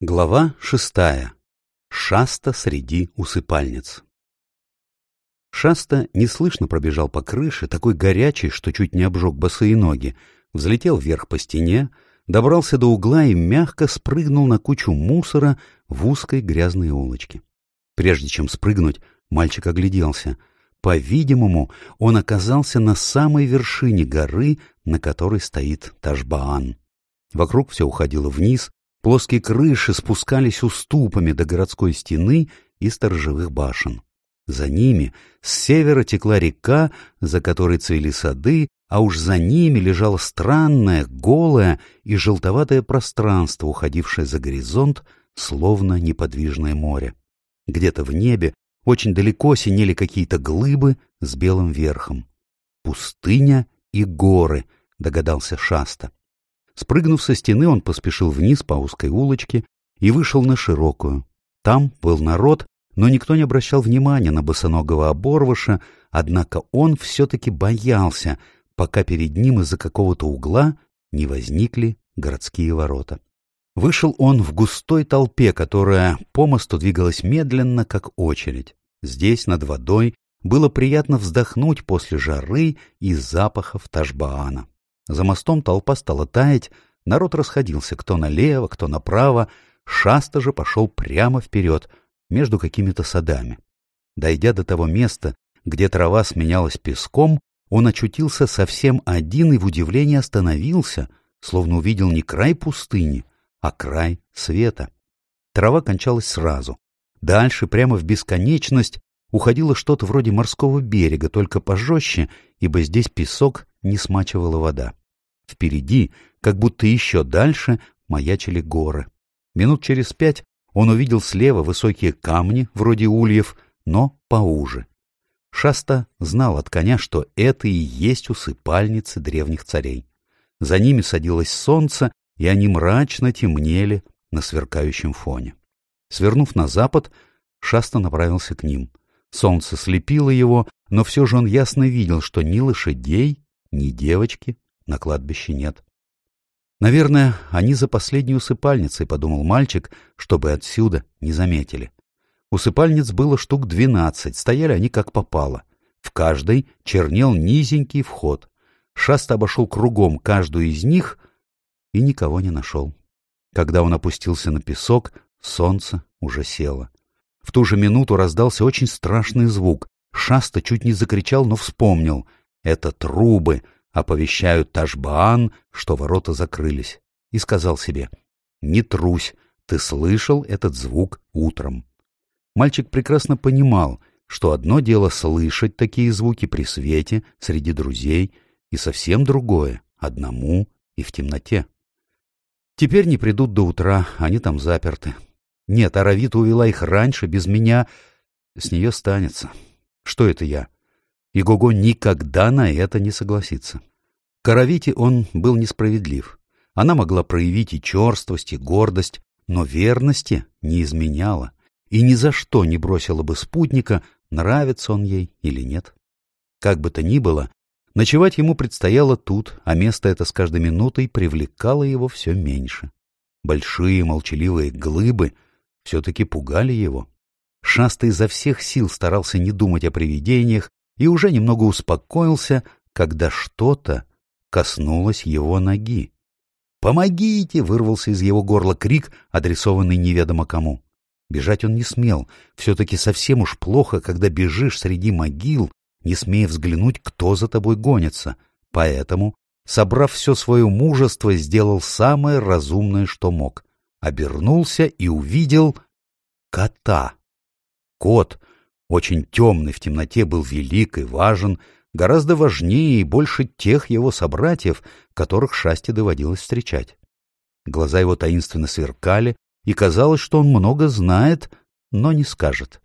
Глава шестая. Шаста среди усыпальниц. Шаста неслышно пробежал по крыше, такой горячий, что чуть не обжег босые ноги, взлетел вверх по стене, добрался до угла и мягко спрыгнул на кучу мусора в узкой грязной улочке. Прежде чем спрыгнуть, мальчик огляделся. По-видимому, он оказался на самой вершине горы, на которой стоит Ташбаан. Вокруг все уходило вниз, Плоские крыши спускались уступами до городской стены и сторожевых башен. За ними с севера текла река, за которой цвели сады, а уж за ними лежало странное, голое и желтоватое пространство, уходившее за горизонт, словно неподвижное море. Где-то в небе очень далеко синели какие-то глыбы с белым верхом. «Пустыня и горы», — догадался Шаста. Спрыгнув со стены, он поспешил вниз по узкой улочке и вышел на широкую. Там был народ, но никто не обращал внимания на босоногого оборвыша, однако он все-таки боялся, пока перед ним из-за какого-то угла не возникли городские ворота. Вышел он в густой толпе, которая по мосту двигалась медленно, как очередь. Здесь, над водой, было приятно вздохнуть после жары и запахов Ташбаана. За мостом толпа стала таять, народ расходился кто налево, кто направо, Шаста же пошел прямо вперед, между какими-то садами. Дойдя до того места, где трава сменялась песком, он очутился совсем один и в удивлении остановился, словно увидел не край пустыни, а край света. Трава кончалась сразу. Дальше, прямо в бесконечность, уходило что-то вроде морского берега, только пожестче, ибо здесь песок не смачивала вода. Впереди, как будто еще дальше, маячили горы. Минут через пять он увидел слева высокие камни, вроде ульев, но поуже. Шаста знал от коня, что это и есть усыпальницы древних царей. За ними садилось солнце, и они мрачно темнели на сверкающем фоне. Свернув на запад, Шаста направился к ним. Солнце слепило его, но все же он ясно видел, что ни лошадей, ни девочки на кладбище нет. Наверное, они за последней усыпальницей, подумал мальчик, чтобы отсюда не заметили. Усыпальниц было штук двенадцать, стояли они как попало. В каждой чернел низенький вход. Шаста обошел кругом каждую из них и никого не нашел. Когда он опустился на песок, солнце уже село. В ту же минуту раздался очень страшный звук. Шаста чуть не закричал, но вспомнил — это трубы оповещают Ташбаан, что ворота закрылись, и сказал себе «Не трусь, ты слышал этот звук утром». Мальчик прекрасно понимал, что одно дело слышать такие звуки при свете, среди друзей, и совсем другое — одному и в темноте. Теперь не придут до утра, они там заперты. Нет, Аравита увела их раньше, без меня. С нее станется. Что это я? и Гого никогда на это не согласится. Каравите он был несправедлив. Она могла проявить и черствость, и гордость, но верности не изменяла и ни за что не бросила бы спутника, нравится он ей или нет. Как бы то ни было, ночевать ему предстояло тут, а место это с каждой минутой привлекало его все меньше. Большие молчаливые глыбы все-таки пугали его. Шастый изо всех сил старался не думать о привидениях и уже немного успокоился, когда что-то коснулось его ноги. «Помогите!» — вырвался из его горла крик, адресованный неведомо кому. Бежать он не смел. Все-таки совсем уж плохо, когда бежишь среди могил, не смея взглянуть, кто за тобой гонится. Поэтому, собрав все свое мужество, сделал самое разумное, что мог. Обернулся и увидел кота. Кот — очень темный в темноте, был велик и важен, гораздо важнее и больше тех его собратьев, которых Шасти доводилось встречать. Глаза его таинственно сверкали, и казалось, что он много знает, но не скажет.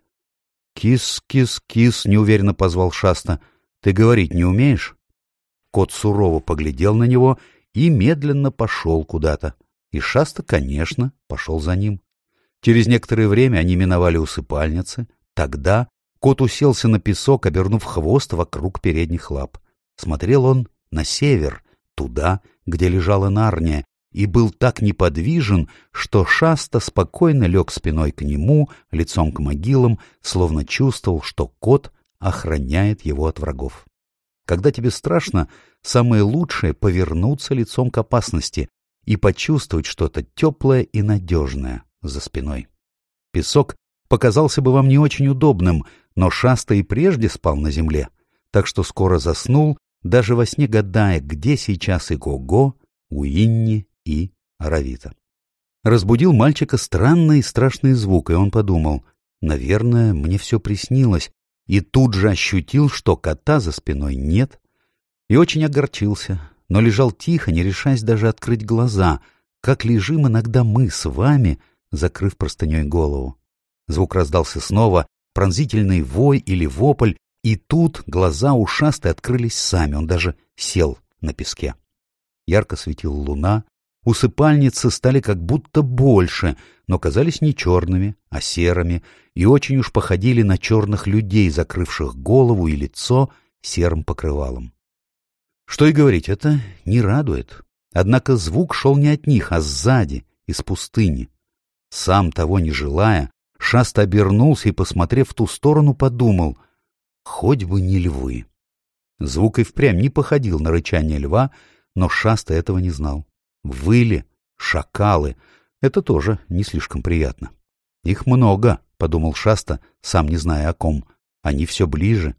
«Кис, кис, кис!» — неуверенно позвал Шаста. «Ты говорить не умеешь?» Кот сурово поглядел на него и медленно пошел куда-то. И Шаста, конечно, пошел за ним. Через некоторое время они миновали усыпальницы. Тогда Кот уселся на песок, обернув хвост вокруг передних лап. Смотрел он на север, туда, где лежала Нарния, и был так неподвижен, что Шаста спокойно лег спиной к нему, лицом к могилам, словно чувствовал, что кот охраняет его от врагов. Когда тебе страшно, самое лучшее — повернуться лицом к опасности и почувствовать что-то теплое и надежное за спиной. Песок показался бы вам не очень удобным, но Шаста и прежде спал на земле, так что скоро заснул, даже во сне гадая, где сейчас Игого, Уинни и Равита. Разбудил мальчика странный и страшный звук, и он подумал, «Наверное, мне все приснилось», и тут же ощутил, что кота за спиной нет, и очень огорчился, но лежал тихо, не решаясь даже открыть глаза, как лежим иногда мы с вами, закрыв простыней голову. Звук раздался снова, пронзительный вой или вопль, и тут глаза ушасты открылись сами, он даже сел на песке. Ярко светила луна, усыпальницы стали как будто больше, но казались не черными, а серыми, и очень уж походили на черных людей, закрывших голову и лицо серым покрывалом. Что и говорить, это не радует. Однако звук шел не от них, а сзади, из пустыни. Сам того не желая, Шаст обернулся и, посмотрев в ту сторону, подумал «Хоть бы не львы». Звук и впрямь не походил на рычание льва, но Шаста этого не знал. Выли, шакалы — это тоже не слишком приятно. «Их много», — подумал Шаста, сам не зная о ком. «Они все ближе».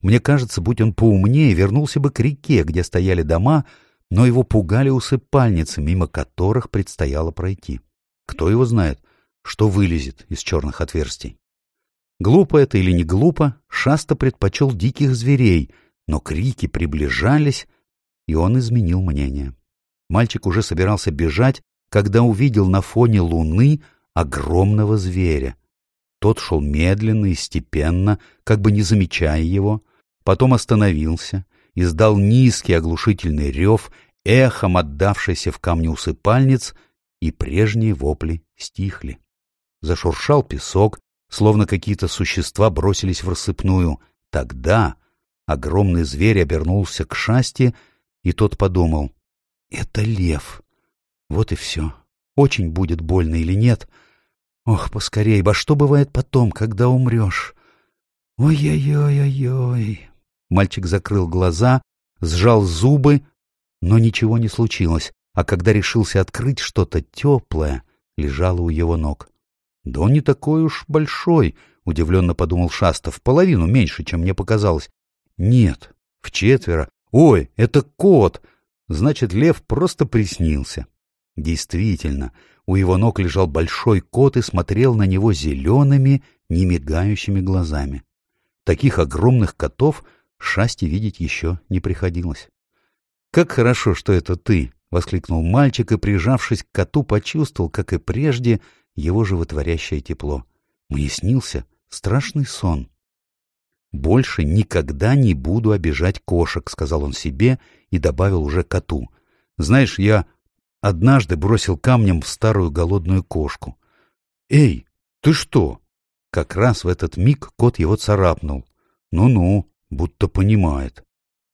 Мне кажется, будь он поумнее, вернулся бы к реке, где стояли дома, но его пугали усыпальницы, мимо которых предстояло пройти. Кто его знает, что вылезет из черных отверстий. Глупо это или не глупо, Шаста предпочел диких зверей, но крики приближались, и он изменил мнение. Мальчик уже собирался бежать, когда увидел на фоне луны огромного зверя. Тот шел медленно и степенно, как бы не замечая его, потом остановился, издал низкий оглушительный рев, эхом отдавшийся в камни усыпальниц, и прежние вопли стихли зашуршал песок, словно какие-то существа бросились в рассыпную. Тогда огромный зверь обернулся к шасти, и тот подумал, «Это лев. Вот и все. Очень будет больно или нет. Ох, поскорей, во что бывает потом, когда умрешь? Ой-ой-ой-ой-ой». Мальчик закрыл глаза, сжал зубы, но ничего не случилось, а когда решился открыть, что-то теплое лежало у его ног. «Да он не такой уж большой», — удивленно подумал Шастов, — «половину меньше, чем мне показалось». «Нет, в четверо. Ой, это кот!» Значит, лев просто приснился. Действительно, у его ног лежал большой кот и смотрел на него зелеными, немигающими глазами. Таких огромных котов Шасти видеть еще не приходилось. «Как хорошо, что это ты!» — воскликнул мальчик и, прижавшись к коту, почувствовал, как и прежде, его животворящее тепло. Мне снился страшный сон. «Больше никогда не буду обижать кошек», — сказал он себе и добавил уже коту. «Знаешь, я однажды бросил камнем в старую голодную кошку. «Эй, ты что?» Как раз в этот миг кот его царапнул. «Ну-ну, будто понимает».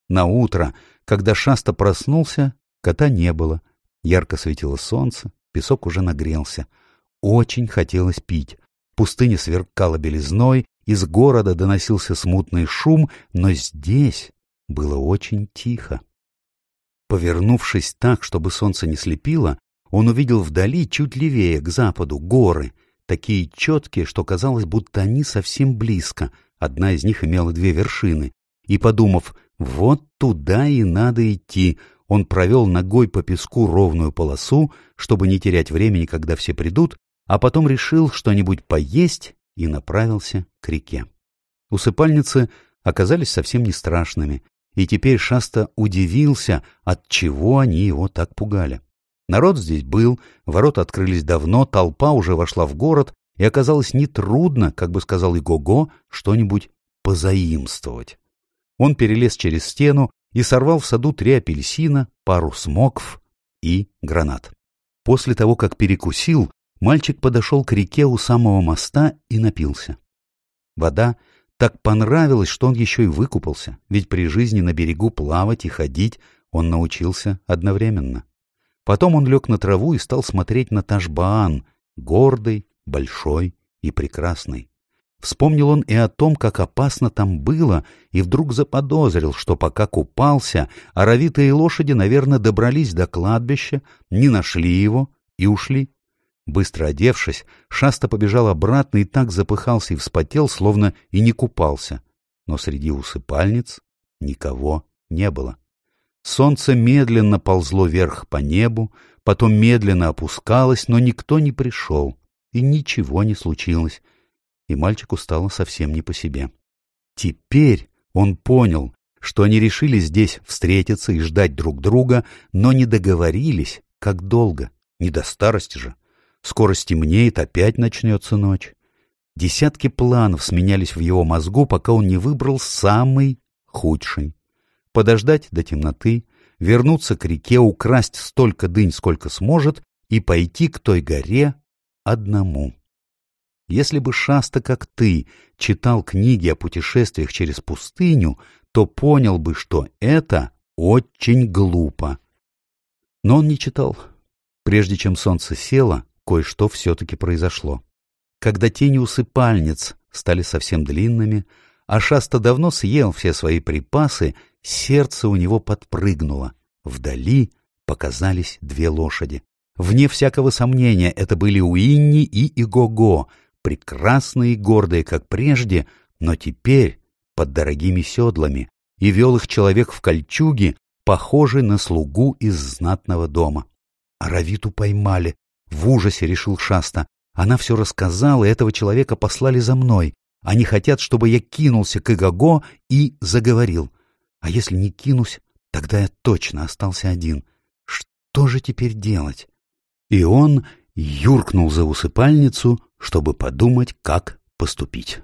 На утро, когда Шаста проснулся, кота не было. Ярко светило солнце, песок уже нагрелся. Очень хотелось пить. Пустыня сверкала белизной, из города доносился смутный шум, но здесь было очень тихо. Повернувшись так, чтобы солнце не слепило, он увидел вдали, чуть левее, к западу, горы, такие четкие, что казалось, будто они совсем близко. Одна из них имела две вершины. И, подумав, вот туда и надо идти, он провел ногой по песку ровную полосу, чтобы не терять времени, когда все придут, а потом решил что-нибудь поесть и направился к реке. Усыпальницы оказались совсем не страшными, и теперь Шаста удивился, от чего они его так пугали. Народ здесь был, ворота открылись давно, толпа уже вошла в город, и оказалось нетрудно, как бы сказал Игого, что-нибудь позаимствовать. Он перелез через стену и сорвал в саду три апельсина, пару смоков и гранат. После того, как перекусил, мальчик подошел к реке у самого моста и напился. Вода так понравилась, что он еще и выкупался, ведь при жизни на берегу плавать и ходить он научился одновременно. Потом он лег на траву и стал смотреть на Ташбаан, гордый, большой и прекрасный. Вспомнил он и о том, как опасно там было, и вдруг заподозрил, что пока купался, аравитые лошади, наверное, добрались до кладбища, не нашли его и ушли. Быстро одевшись, Шаста побежал обратно и так запыхался и вспотел, словно и не купался. Но среди усыпальниц никого не было. Солнце медленно ползло вверх по небу, потом медленно опускалось, но никто не пришел, и ничего не случилось. И мальчику стало совсем не по себе. Теперь он понял, что они решили здесь встретиться и ждать друг друга, но не договорились, как долго, не до старости же. Скоро стемнеет, опять начнется ночь. Десятки планов сменялись в его мозгу, пока он не выбрал самый худший. Подождать до темноты, вернуться к реке, украсть столько дынь, сколько сможет, и пойти к той горе одному. Если бы Шаста, как ты, читал книги о путешествиях через пустыню, то понял бы, что это очень глупо. Но он не читал. Прежде чем солнце село, кое-что все-таки произошло. Когда тени усыпальниц стали совсем длинными, а Шаста давно съел все свои припасы, сердце у него подпрыгнуло. Вдали показались две лошади. Вне всякого сомнения, это были Уинни и Игого, прекрасные и гордые, как прежде, но теперь под дорогими седлами, и вел их человек в кольчуге, похожий на слугу из знатного дома. Аравиту поймали, в ужасе решил Шаста. Она все рассказала, и этого человека послали за мной. Они хотят, чтобы я кинулся к Игаго и заговорил. А если не кинусь, тогда я точно остался один. Что же теперь делать? И он юркнул за усыпальницу, чтобы подумать, как поступить.